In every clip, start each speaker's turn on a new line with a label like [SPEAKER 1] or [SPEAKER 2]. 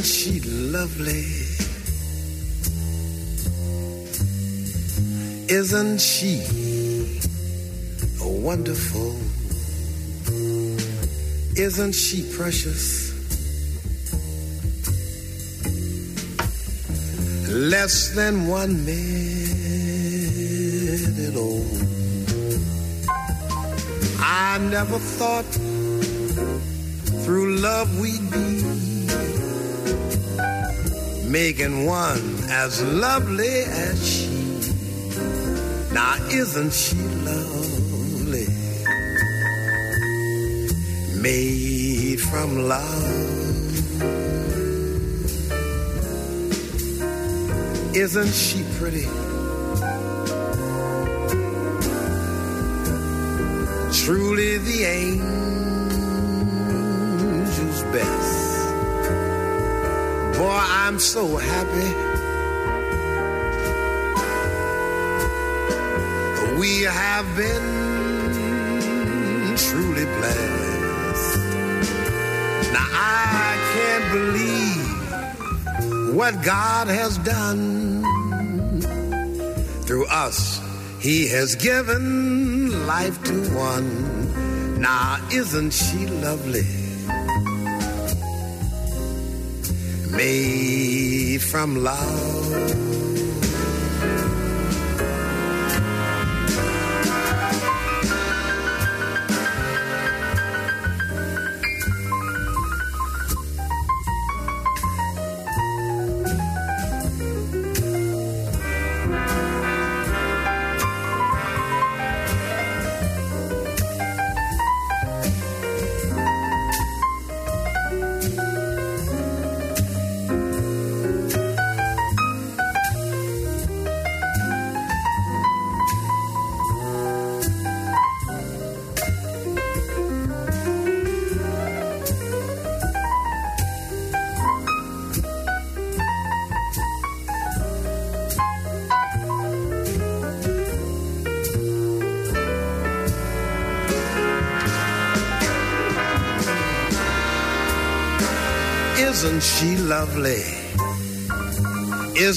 [SPEAKER 1] isn't she lovely? Isn't she wonderful? Isn't she precious? Less than one minute old. I never thought through love we'd be making one as lovely as she. Now, isn't she lovely? Made from love. Isn't she pretty? Truly the angel's best. Boy, I'm so happy. We have been truly blessed. Now I can't believe what God has done through us. He has given life to one. Now isn't she lovely? Made from love.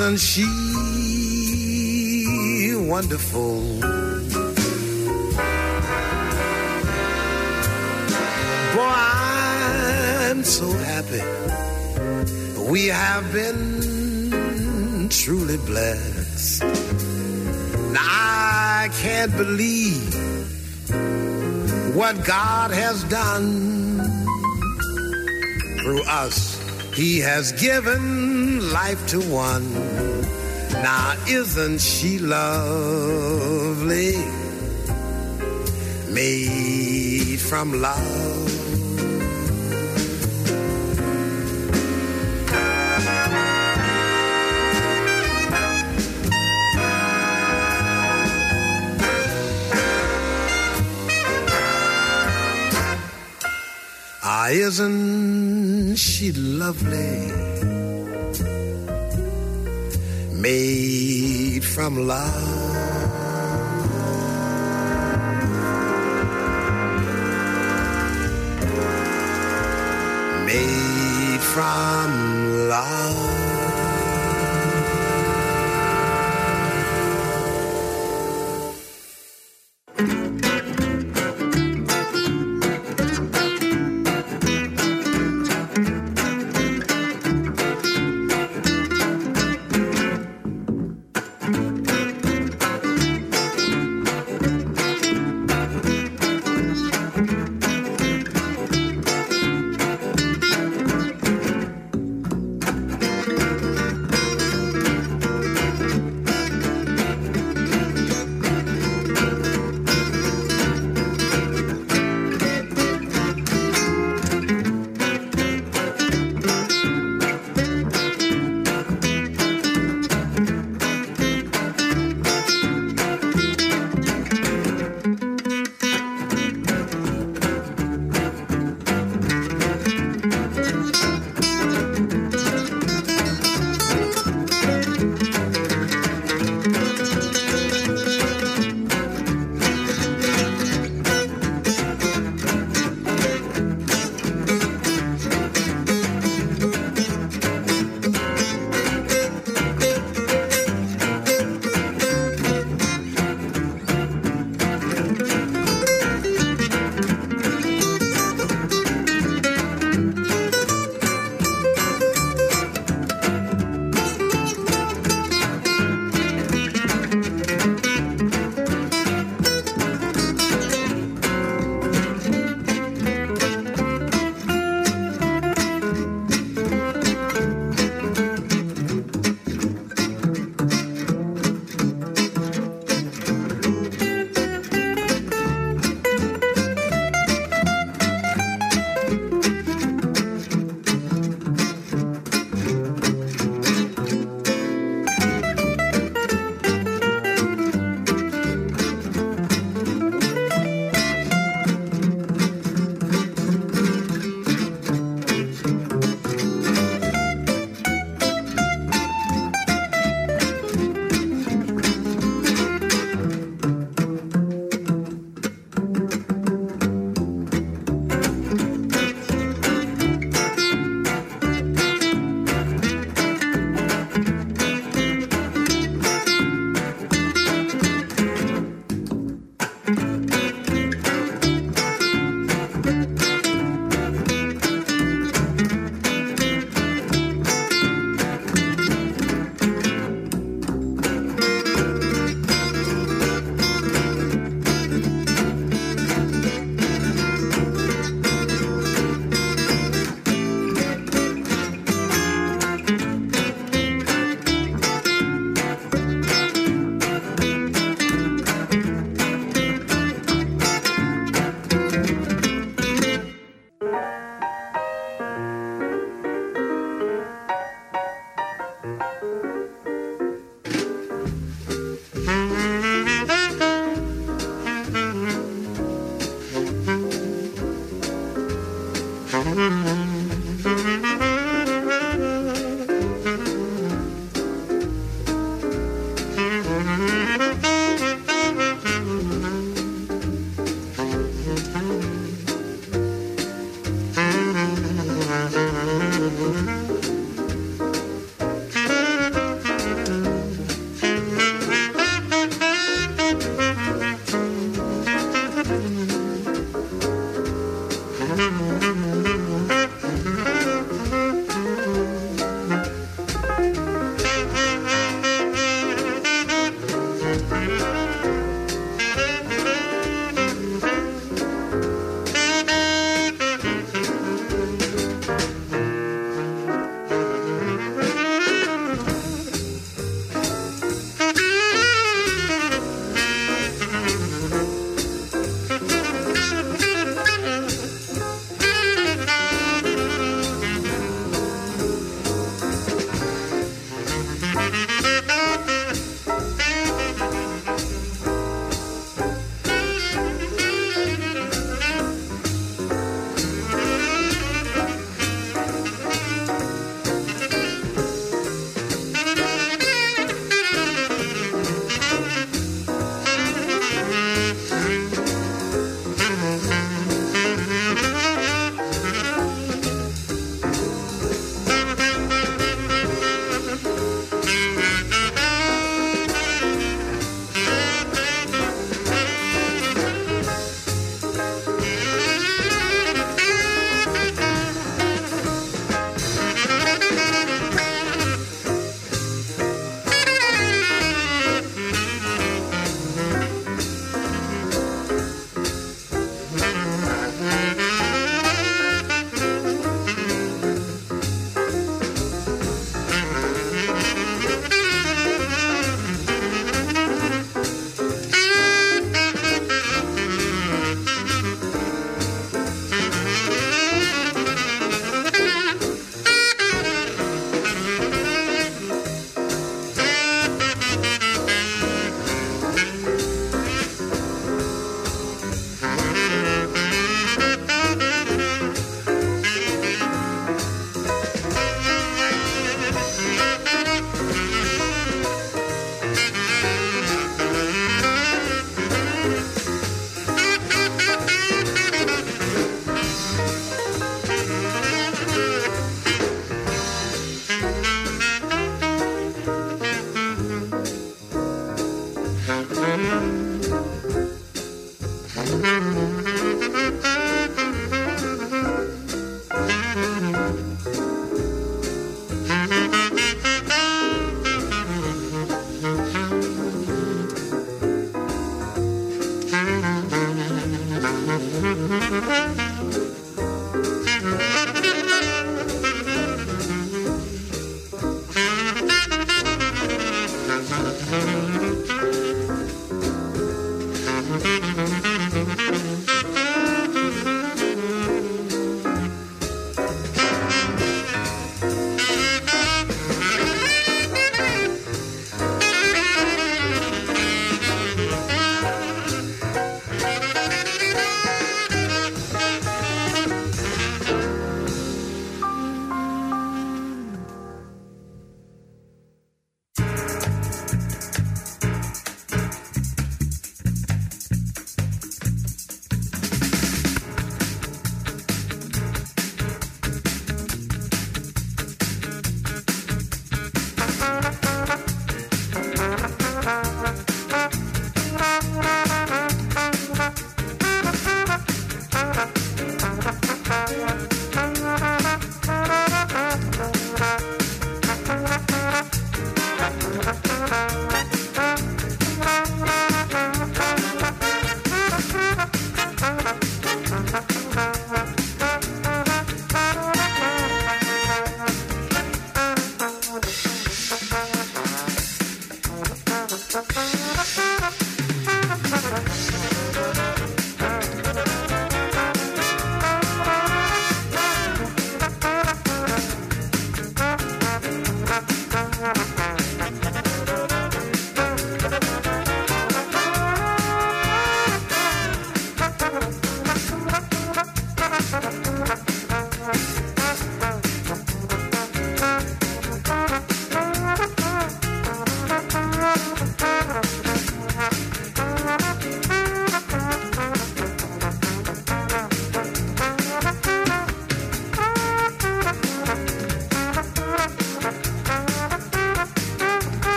[SPEAKER 1] Isn't she wonderful? Boy, I'm so happy. We have been truly blessed. I can't believe what God has done through us. He has given life to one. Now, isn't she lovely? Made from love. Ah, isn't she lovely? Made from love. Made from love.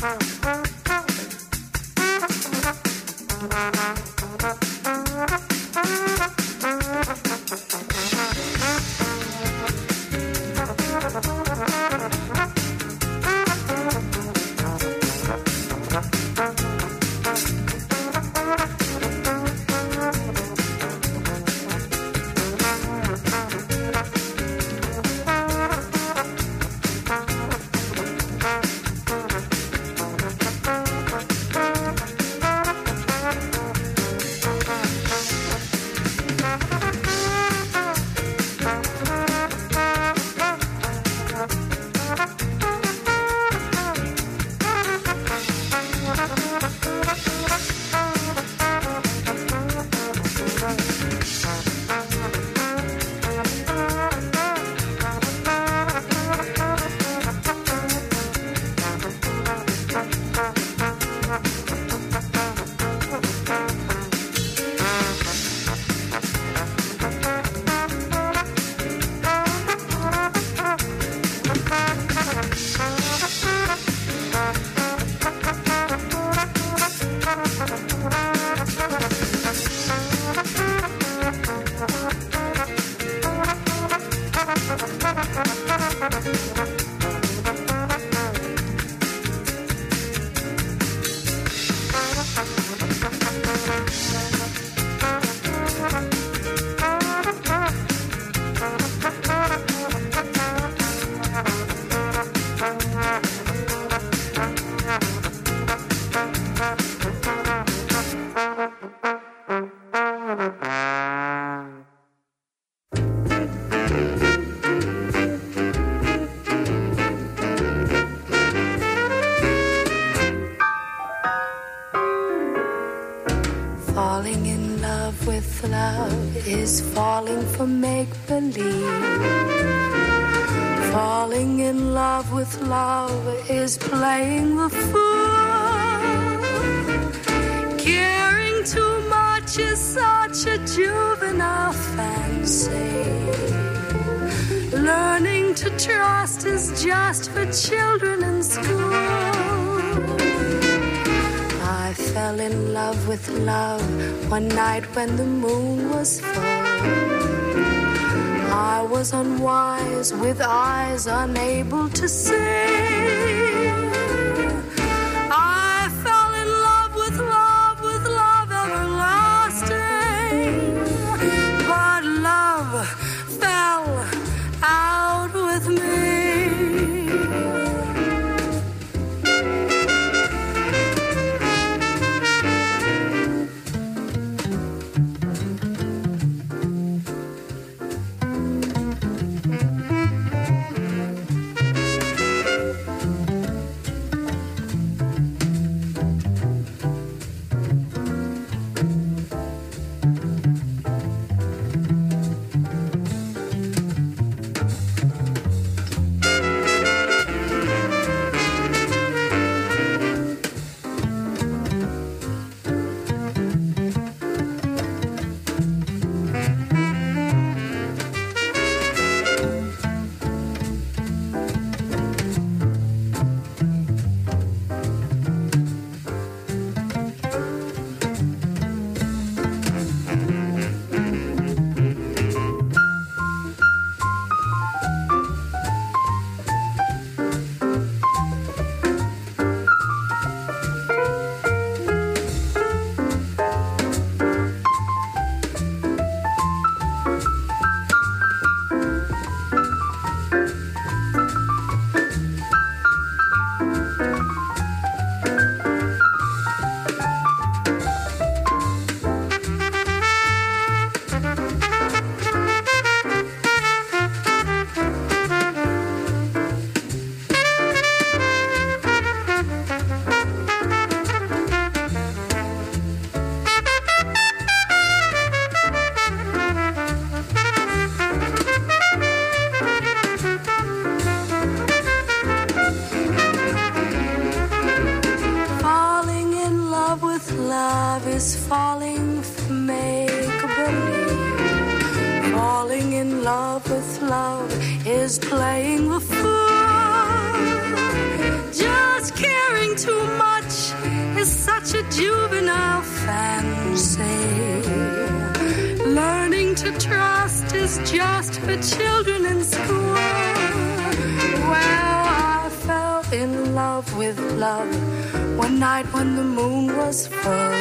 [SPEAKER 2] Bye. One night when the moon was full. I was unwise with eyes unable to see. Is playing the fool. Just caring too much is such a juvenile fancy. Learning to trust is just for children in school. Well, I fell in love with love one night when the moon was full.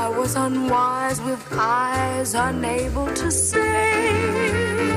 [SPEAKER 2] I was unwise with eyes unable to see.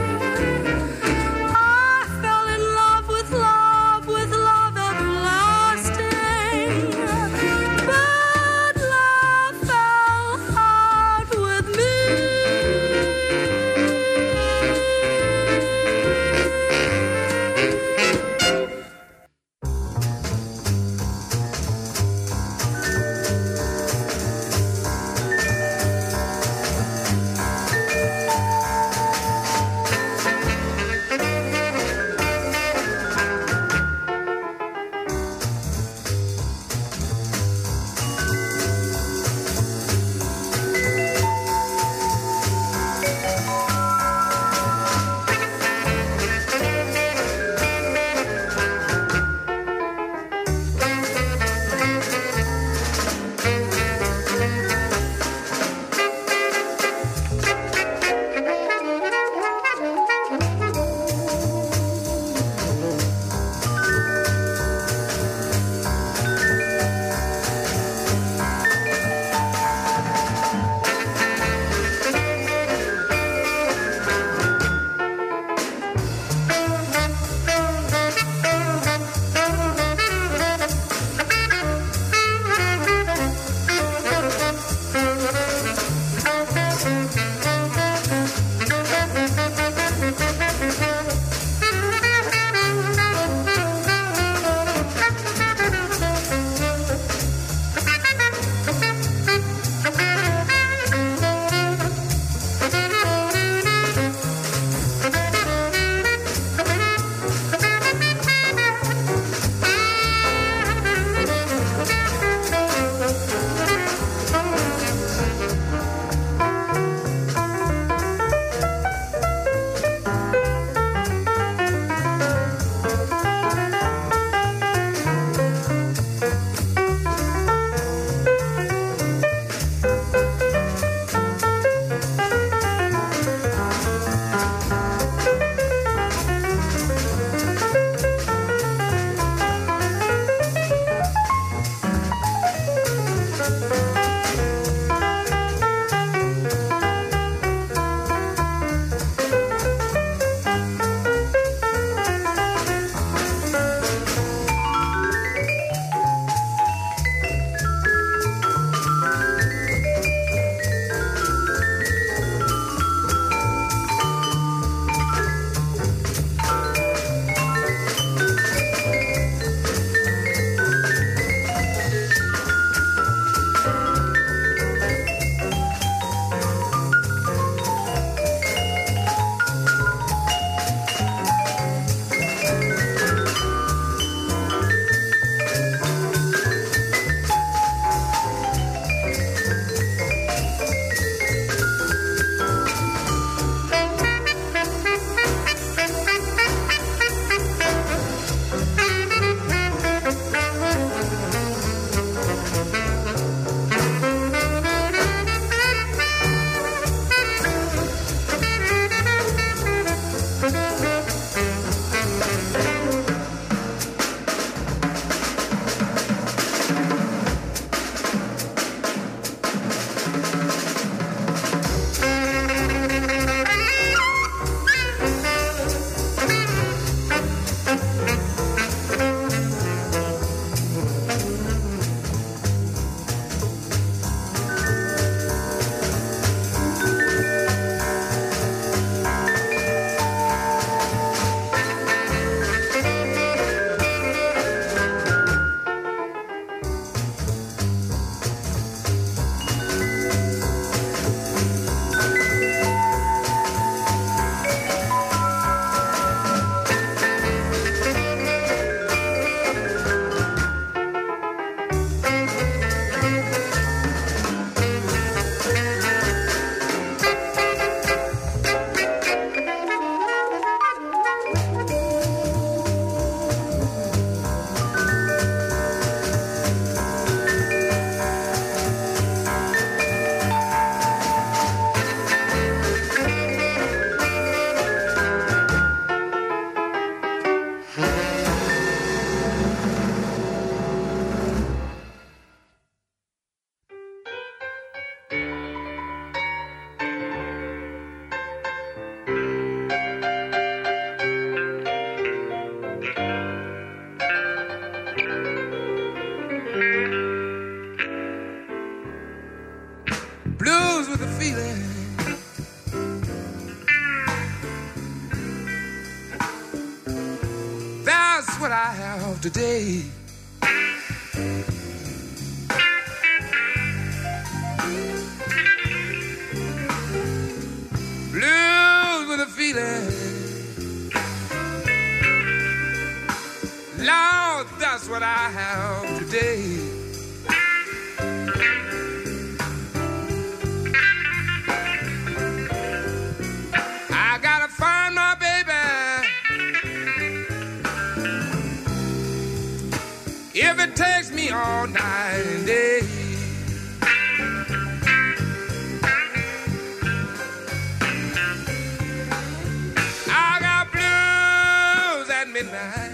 [SPEAKER 3] Midnight.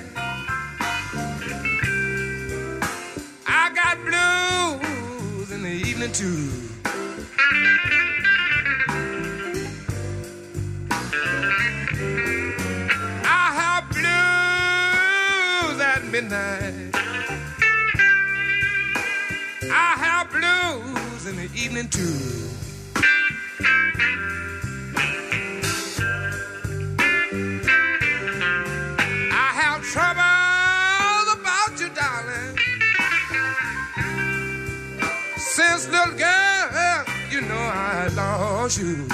[SPEAKER 3] I got blues in the evening too. I have blues at midnight. I have blues in the evening too. Lost you.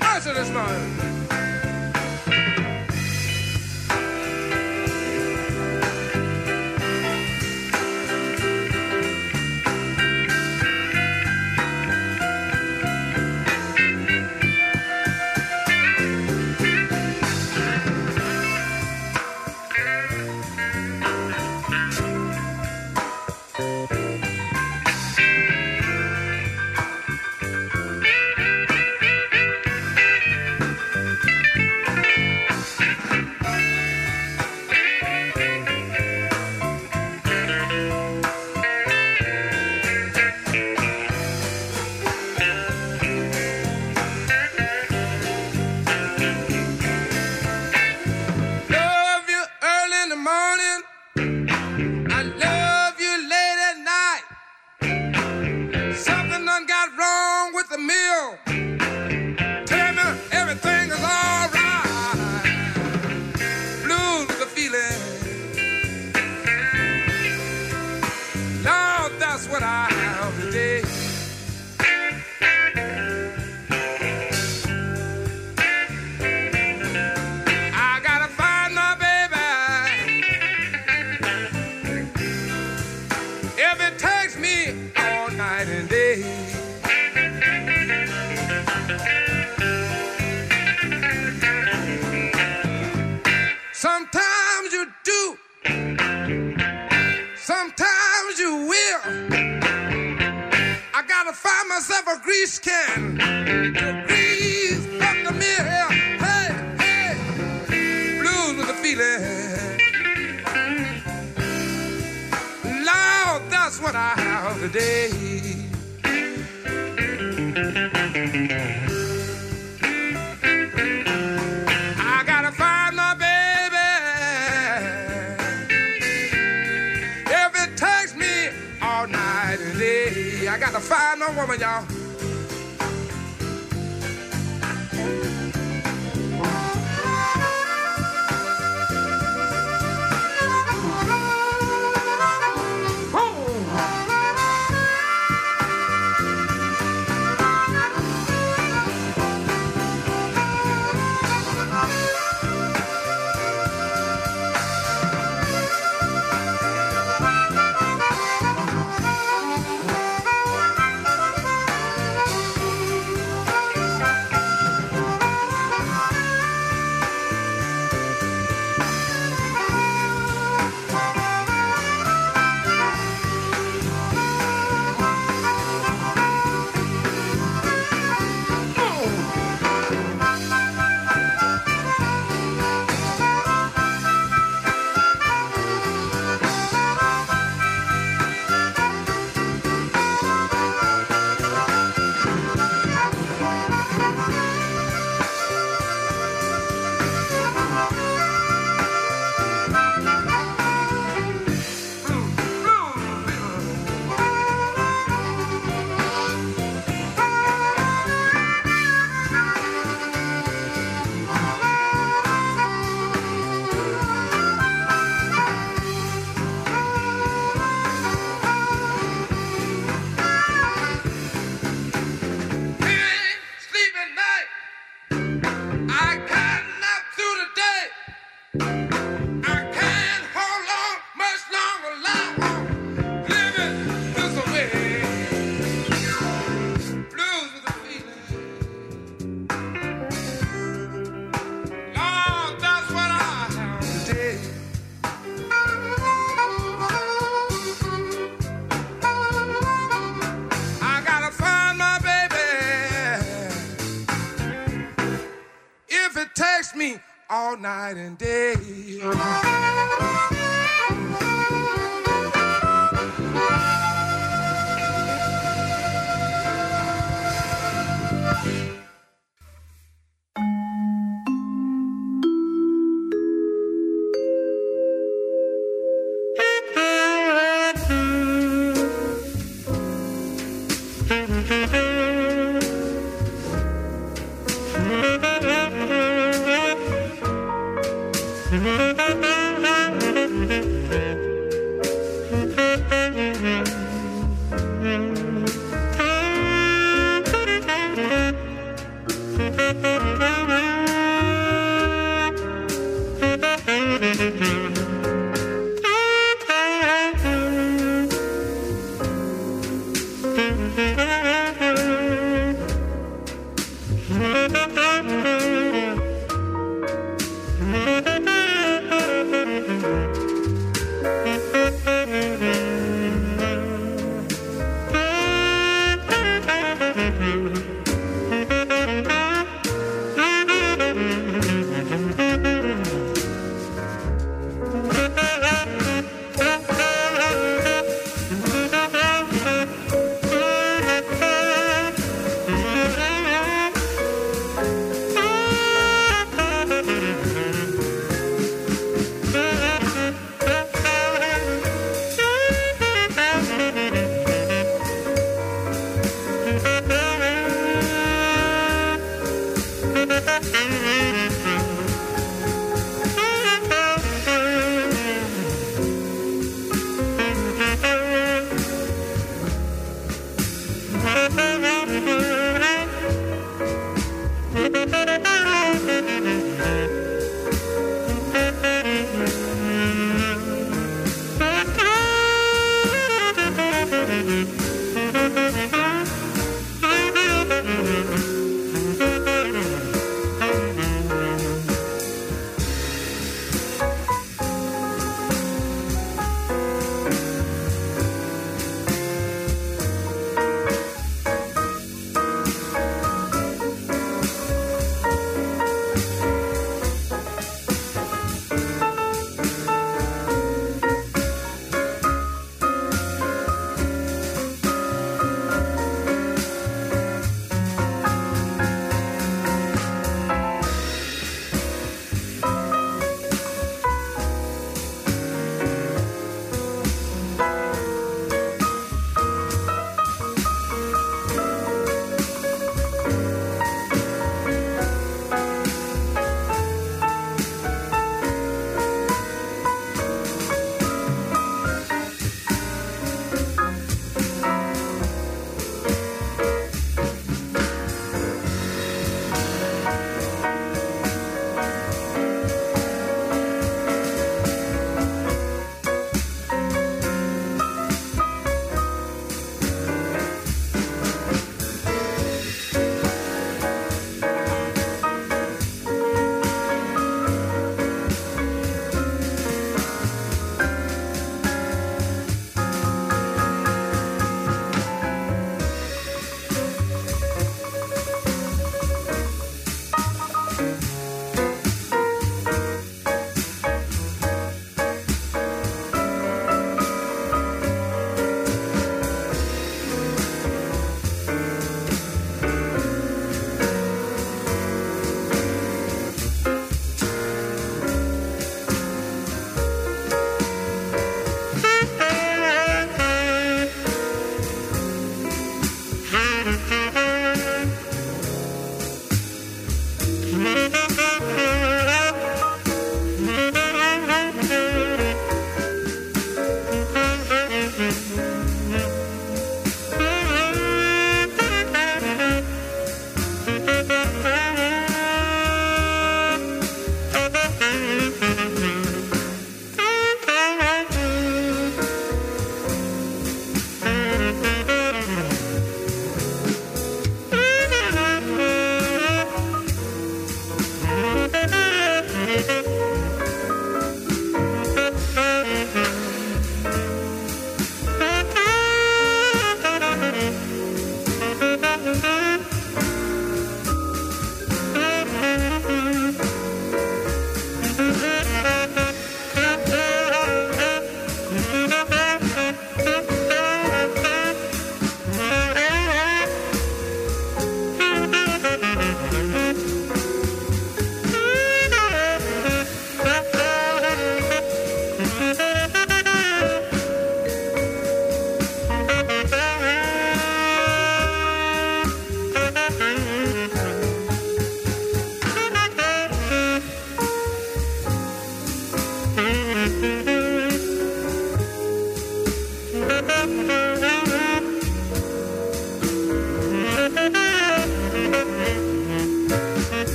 [SPEAKER 3] Answer this morning. Night and day.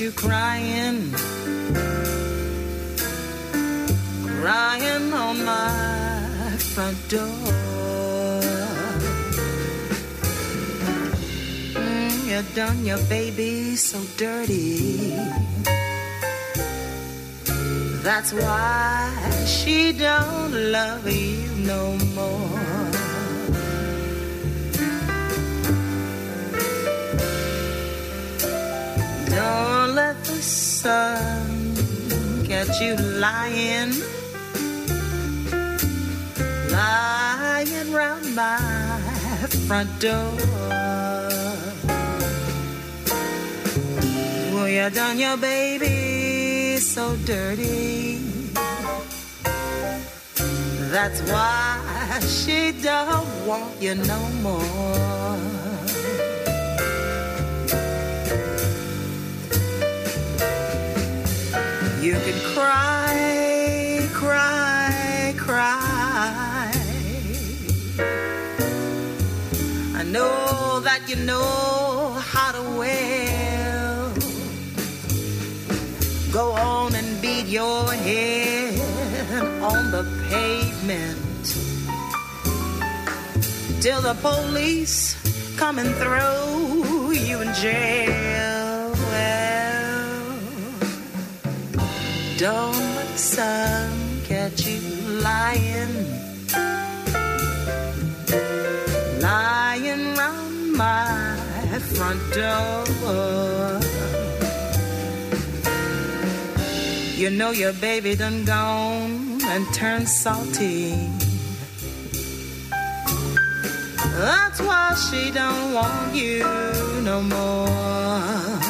[SPEAKER 4] You crying, crying on my front door. Mm, you done your baby so dirty. That's why she don't love you you lying, lying round my front door. Well, you done your baby so dirty. That's why she don't want you no more. You can you know how to wail. Go on and beat your head on the pavement till the police come and throw you in jail. Well, don't let the sun catch you lying, lying front door. You know your baby done gone and turned salty. That's why she don't want you no more.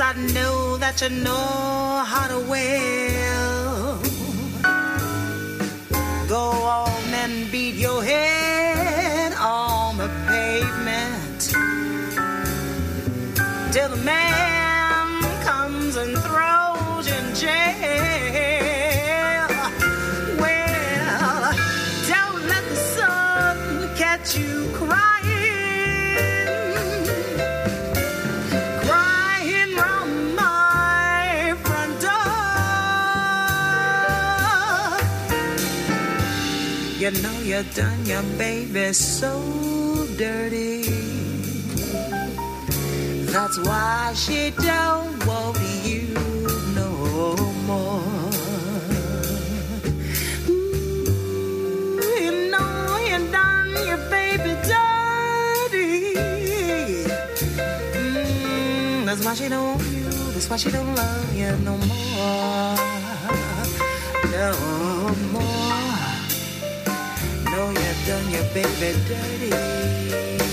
[SPEAKER 4] I know that you know how to wail. You done your baby so dirty. That's why she don't want you no more. Ooh, you know you done your baby dirty. Mm, that's why she don't want you. That's why she don't love you no more. No more. Done your baby dirty.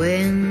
[SPEAKER 5] When